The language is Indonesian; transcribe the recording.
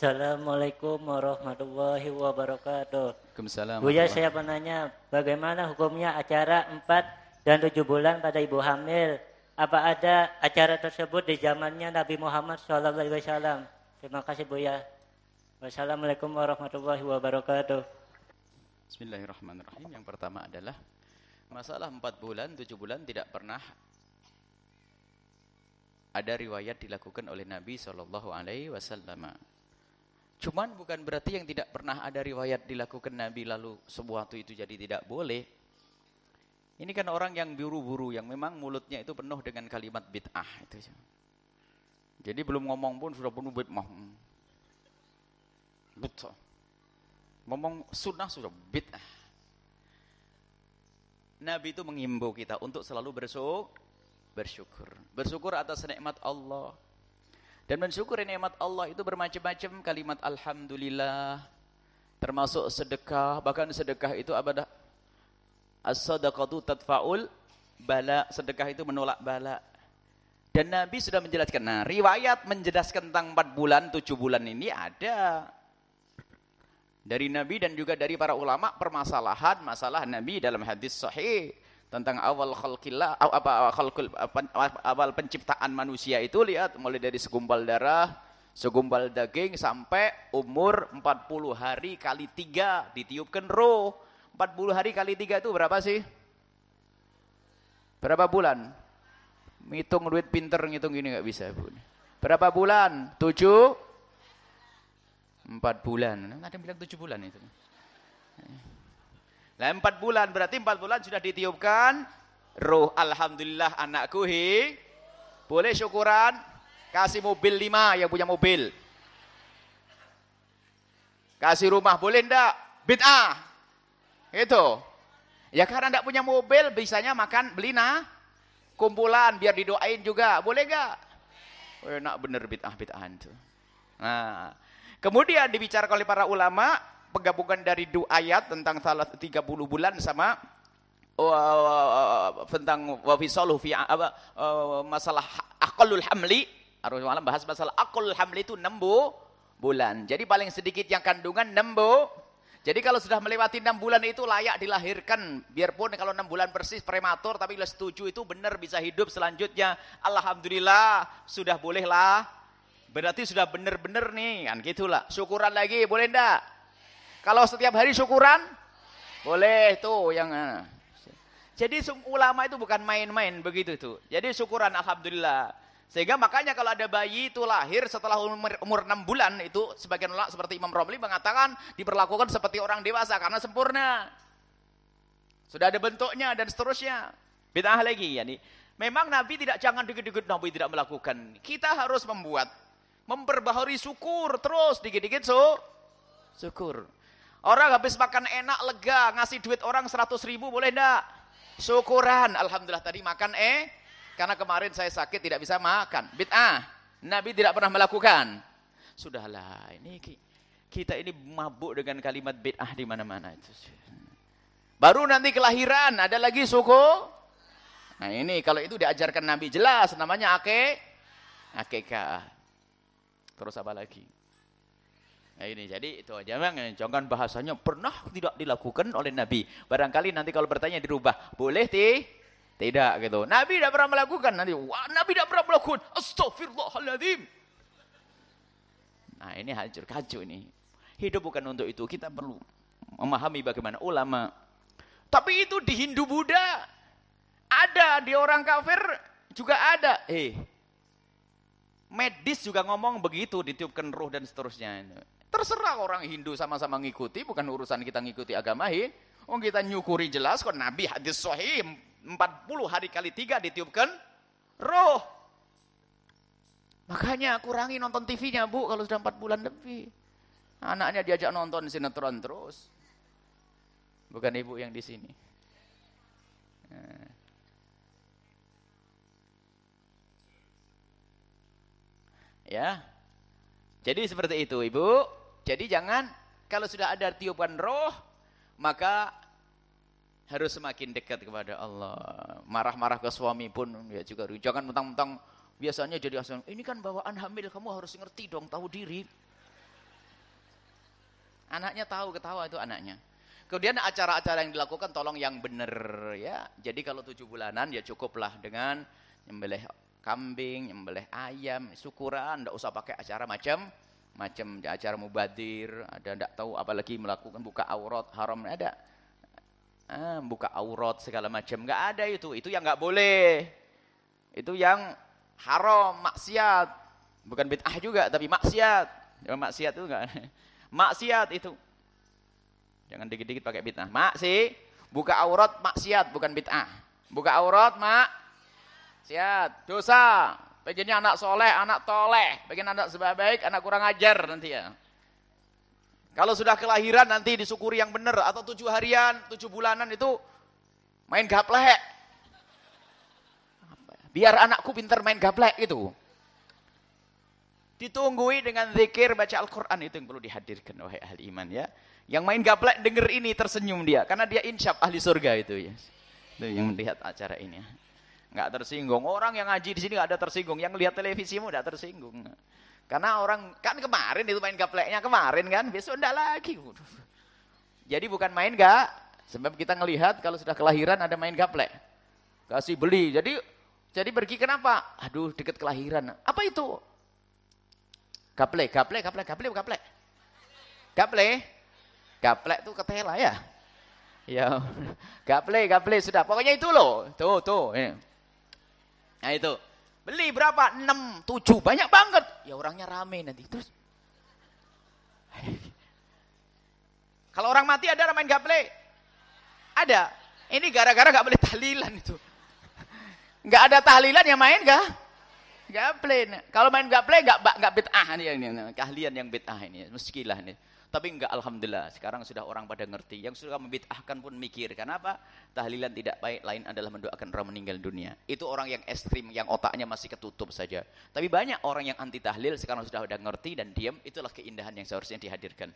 Assalamualaikum warahmatullahi wabarakatuh. Waalaikumsalam. Buya saya penanya, bagaimana hukumnya acara 4 dan 7 bulan pada ibu hamil? Apa ada acara tersebut di zamannya Nabi Muhammad SAW? Terima kasih Buya. Wassalamualaikum warahmatullahi wabarakatuh. Bismillahirrahmanirrahim. Yang pertama adalah masalah 4 bulan, 7 bulan tidak pernah ada riwayat dilakukan oleh Nabi Shallallahu Alaihi Wasallam. Cuman bukan berarti yang tidak pernah ada riwayat dilakukan Nabi lalu sesuatu itu jadi tidak boleh. Ini kan orang yang buru-buru, yang memang mulutnya itu penuh dengan kalimat bid'ah. Itu. Jadi belum ngomong pun sudah penuh bid'ah. Betul. Ngomong sunnah sudah bid'ah. Nabi itu mengimbau kita untuk selalu bersyukur. Bersyukur. Bersyukur atas nikmat Allah. Dan mensyukuri nikmat Allah itu bermacam-macam. Kalimat alhamdulillah termasuk sedekah bahkan sedekah itu apa dah? As-sadaqatu tadfaul bala sedekah itu menolak bala. Dan Nabi sudah menjelaskan nah riwayat menjelaskan tentang 4 bulan 7 bulan ini ada. Dari Nabi dan juga dari para ulama permasalahan masalah Nabi dalam hadis sahih tentang awal khalqillah apa khalqul awal penciptaan manusia itu lihat mulai dari segumpal darah segumpal daging sampai umur 40 hari kali tiga ditiupkan roh. 40 hari kali tiga itu berapa sih? Berapa bulan? Ngitung duit pinter ngitung gini nggak bisa bu. Berapa bulan? Tujuh? Empat bulan. Ada yang bilang tujuh bulan itu Nah, empat bulan berarti empat bulan sudah ditiupkan roh. Alhamdulillah anakku hi. Boleh syukuran. Kasih mobil lima yang punya mobil. Kasih rumah boleh ndak? Bid'ah. Itu. Ya karena ndak punya mobil, bisanya makan beli nah kumpulan biar didoain juga. Boleh? Oh, enak bener bid'ah bid'ahan itu. Nah, kemudian dibicarakan oleh para ulama penggabungan dari dua ayat tentang salah 30 bulan sama uh, tentang wafisaluh fi uh, masalah aqallul hamli harus malam bahas masalah aqallul hamli itu 6 bulan. Jadi paling sedikit yang kandungan 6 jadi kalau sudah melewati 6 bulan itu layak dilahirkan. Biarpun kalau 6 bulan persis prematur tapi kalau setuju itu benar bisa hidup selanjutnya. Alhamdulillah sudah bolehlah. Berarti sudah benar-benar nih kan gitulah. Syukuran lagi boleh ndak? Kalau setiap hari syukuran, boleh tuh yang uh. Jadi ulama itu bukan main-main begitu tuh. Jadi syukuran alhamdulillah. Sehingga makanya kalau ada bayi itu lahir setelah umur, umur 6 bulan itu sebagian ulama seperti Imam Romli mengatakan diperlakukan seperti orang dewasa karena sempurna. Sudah ada bentuknya dan seterusnya. Bid'ah lagi yani. Memang Nabi tidak jangan dikit-dikit Nabi tidak melakukan. Kita harus membuat memperbaharui syukur terus dikit-dikit so syukur. Orang habis makan enak, lega, ngasih duit orang 100 ribu, boleh enggak? Syukuran. Alhamdulillah tadi makan eh. Karena kemarin saya sakit tidak bisa makan. Bid'ah. Nabi tidak pernah melakukan. Sudahlah, ini kita ini mabuk dengan kalimat bid'ah di mana-mana itu. Baru nanti kelahiran, ada lagi suku. Nah ini kalau itu diajarkan Nabi jelas namanya ake akekah. Terus apa lagi? Nah ini jadi itu aja bang, jangan bahasanya pernah tidak dilakukan oleh Nabi. Barangkali nanti kalau bertanya dirubah, boleh ti? Tidak gitu. Nabi tidak pernah melakukan nanti. Wah, Nabi tidak pernah melakukan. Astagfirullahaladzim. Nah ini hancur kacau ini. Hidup bukan untuk itu. Kita perlu memahami bagaimana ulama. Tapi itu di Hindu Buddha ada di orang kafir juga ada. Eh, medis juga ngomong begitu ditiupkan roh dan seterusnya. Terserah orang Hindu sama-sama ngikuti, bukan urusan kita ngikuti agama Hindu. Oh kita nyukuri jelas kok Nabi hadis sahih 40 hari kali tiga ditiupkan roh. Makanya kurangi nonton TV-nya bu kalau sudah 4 bulan lebih. Anaknya diajak nonton sinetron terus. Bukan ibu yang di sini. Nah. Ya. Jadi seperti itu ibu. Jadi jangan kalau sudah ada tiupan roh maka harus semakin dekat kepada Allah. Marah-marah ke suami pun ya juga jangan mentang-mentang biasanya jadi asal ini kan bawaan hamil kamu harus ngerti dong tahu diri. Anaknya tahu ketawa itu anaknya. Kemudian acara-acara yang dilakukan tolong yang benar ya. Jadi kalau tujuh bulanan ya cukuplah dengan nyembelih kambing, nyembelih ayam, syukuran, tidak usah pakai acara macam macam acara mubadir, ada tidak tahu apalagi melakukan buka aurat haram ada. Ah, buka aurat segala macam nggak ada itu. Itu yang nggak boleh. Itu yang haram, maksiat. Bukan bid'ah juga tapi maksiat. Ya, maksiat itu enggak. Maksiat itu. Jangan dikit-dikit pakai bid'ah. Mak sih, buka aurat maksiat bukan bid'ah. Buka aurat mak siat dosa. Pengennya anak soleh, anak toleh. Pengen anak sebaik, anak kurang ajar nanti ya. Kalau sudah kelahiran nanti disyukuri yang benar. Atau tujuh harian, tujuh bulanan itu main gaplek. Biar anakku pintar main gaplek itu. Ditunggui dengan zikir baca Al-Quran itu yang perlu dihadirkan wahai ahli iman ya. Yang main gaplek denger ini tersenyum dia karena dia insyaf ahli surga itu ya. Itu yang melihat acara ini. Enggak tersinggung. Orang yang ngaji di sini enggak ada tersinggung. Yang lihat televisimu enggak tersinggung. Karena orang kan kemarin itu main gapleknya kemarin kan, besok enggak lagi. Jadi bukan main enggak, sebab kita ngelihat kalau sudah kelahiran ada main gaplek. Kasih beli. Jadi jadi pergi kenapa? Aduh, dekat kelahiran. Apa itu? Gaple, gaple, gaple, gaple, gaple. Gaple. Gaple itu ketela ya. Ya. Gaple, gaple sudah. Pokoknya itu loh. Tuh, tuh. Nah itu. Beli berapa? 6, 7. Banyak banget. Ya orangnya rame nanti. Terus. Kalau orang mati ada main gaple? Ada. Ini gara-gara gak boleh tahlilan itu. Gak ada tahlilan yang main gak? Gaple. Kalau main gaple enggak enggak bid'ah ini, ini, keahlian yang bid'ah ini. Meskilah ini. Tapi enggak alhamdulillah. Sekarang sudah orang pada ngerti. Yang suka membid'ahkan pun mikir. Kenapa? Tahlilan tidak baik lain adalah mendoakan orang meninggal dunia. Itu orang yang ekstrim yang otaknya masih ketutup saja. Tapi banyak orang yang anti tahlil sekarang sudah udah ngerti dan diam. Itulah keindahan yang seharusnya dihadirkan.